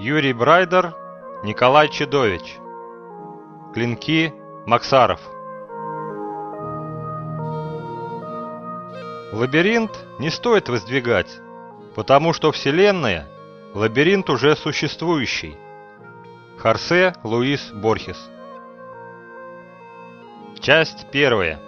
Юрий Брайдер, Николай Чедович. Клинки Максаров. Лабиринт не стоит воздвигать, потому что Вселенная – лабиринт уже существующий. Харсе Луис Борхес Часть первая